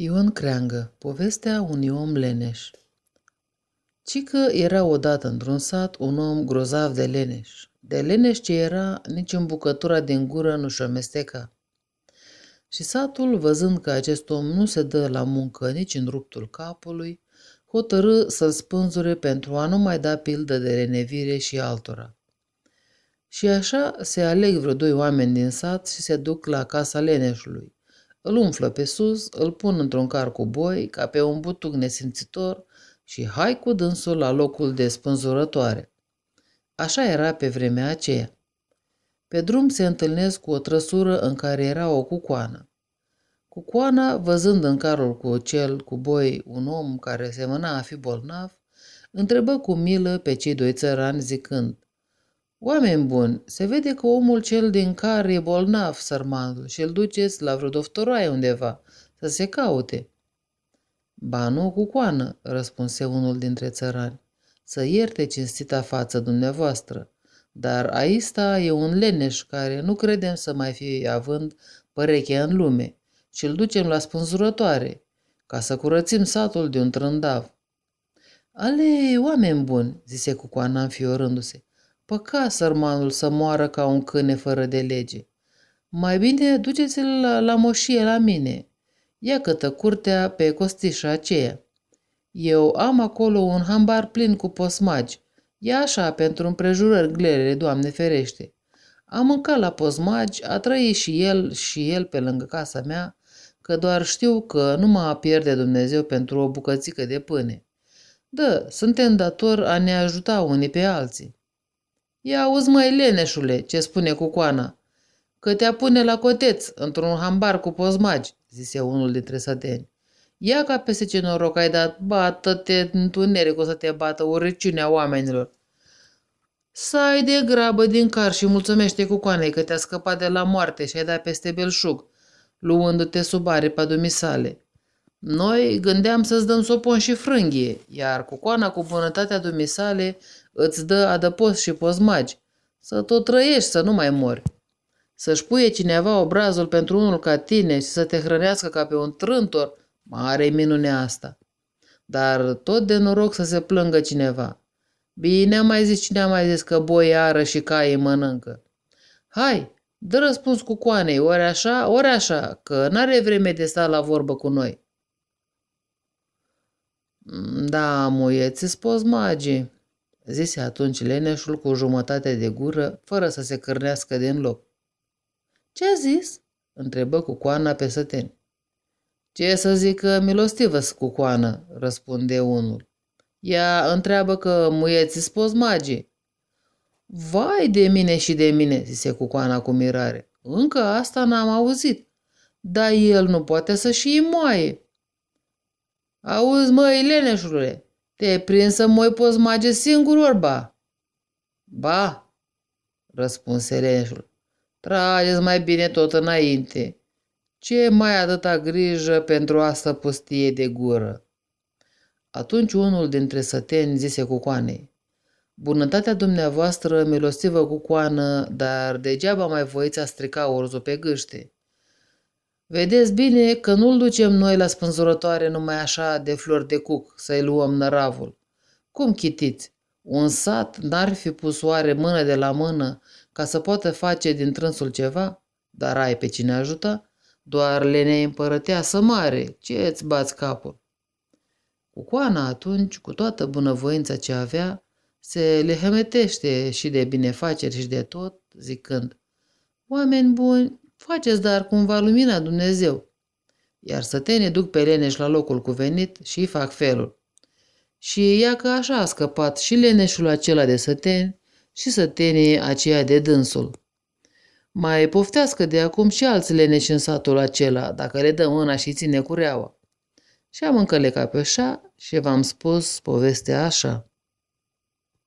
Ion Creangă, povestea unui om leneș Cică era odată într-un sat un om grozav de leneș. De leneș ce era, nici în bucătura din gură nu-și amesteca. Și satul, văzând că acest om nu se dă la muncă nici în ruptul capului, hotărâ să-l spânzure pentru a nu mai da pildă de renevire și altora. Și așa se aleg vreo doi oameni din sat și se duc la casa leneșului îl umflă pe sus, îl pun într-un car cu boi, ca pe un butuc nesimțitor și hai cu dânsul la locul de spânzurătoare. Așa era pe vremea aceea. Pe drum se întâlnesc cu o trăsură în care era o cucoană. Cucoana, văzând în carul cu cel cu boi un om care semăna a fi bolnav, întrebă cu milă pe cei doi țărani zicând Oameni buni, se vede că omul cel din care e bolnav, sărmanul, și îl duceți la vreo doftoroaie undeva, să se caute. Ba nu, cu coană, răspunse unul dintre țărani, să ierte cinstita față dumneavoastră, dar aista e un leneș care nu credem să mai fie având păreche în lume și îl ducem la spânzurătoare, ca să curățim satul de un trândav. Ale, oameni buni, zise cucoana înfiorându-se, Păcat sărmanul să moară ca un câine fără de lege. Mai bine duceți-l la, la moșie la mine. Ia cătă curtea pe costișa aceea. Eu am acolo un hambar plin cu posmagi. Ia așa pentru împrejurări glere, Doamne ferește. Am mâncat la posmagi, a trăit și el și el pe lângă casa mea, că doar știu că nu mă pierde Dumnezeu pentru o bucățică de pâine. Da, suntem datori a ne ajuta unii pe alții. Ia auzi, măi, leneșule, ce spune cucoana, că te pune la coteț, într-un hambar cu pozmagi, zise unul dintre săteni. Ia ca peste ce noroc ai dat, bată-te întuneric, o să te bată urăciunea oamenilor. Să ai de grabă din car și mulțumește cu coanei că te-a scăpat de la moarte și ai dat peste belșug, luându-te sub aripa dumisale. Noi gândeam să-ți dăm sopon și frânghie, iar cu coana cu bunătatea dumisale îți dă adăpost și pozmagi, să tot trăiești, să nu mai mori. Să-și puie cineva obrazul pentru unul ca tine și să te hrănească ca pe un trântor, mare minune asta. Dar tot de noroc să se plângă cineva. Bine a mai zis cine a mai zis că boi ară și caii mănâncă. Hai, dă răspuns cu coanei, ori așa, ori așa, că n-are vreme de sta la vorbă cu noi. Da, muieți, spus magii, zise atunci leneșul cu jumătate de gură, fără să se cârnească din loc. Ce a zis? întrebă cu coana pe săteni. Ce să zică milostivă cu coană, răspunde unul. Ea întreabă că muieți spus magii. Vai de mine și de mine, zise cucoana cu mirare. Încă asta n-am auzit. Dar el nu poate să și moaie. Auzi, măi, leneșule, te-ai prins să moi poți mage singur orba? Ba, răspunse leneșul, trageți mai bine tot înainte. Ce mai atâta grijă pentru asta pustie de gură? Atunci unul dintre săteni zise cu coanei, Bunătatea dumneavoastră milostivă cu coană, dar degeaba mai voiți a strica orzul pe gâște. Vedeți bine că nu-l ducem noi la spânzurătoare numai așa de flori de cuc, să-i luăm năravul. Cum chitiți? Un sat n-ar fi pus oare mână de la mână ca să poată face din trânsul ceva? Dar ai pe cine ajuta? Doar lenei să mare, ce îți bați capul? Cu coana atunci, cu toată bunăvoința ce avea, se lehemetește și de binefaceri și de tot, zicând, Oameni buni, Faceți dar cumva lumina Dumnezeu. Iar sătenii duc pe leneș la locul cuvenit și fac felul. Și ea că așa a scăpat și leneșul acela de săteni și sătenii aceia de dânsul. Mai poftească de acum și alți leneși în satul acela, dacă le dă mâna și ține cureaua. Și am încălecat pe așa și v-am spus povestea așa.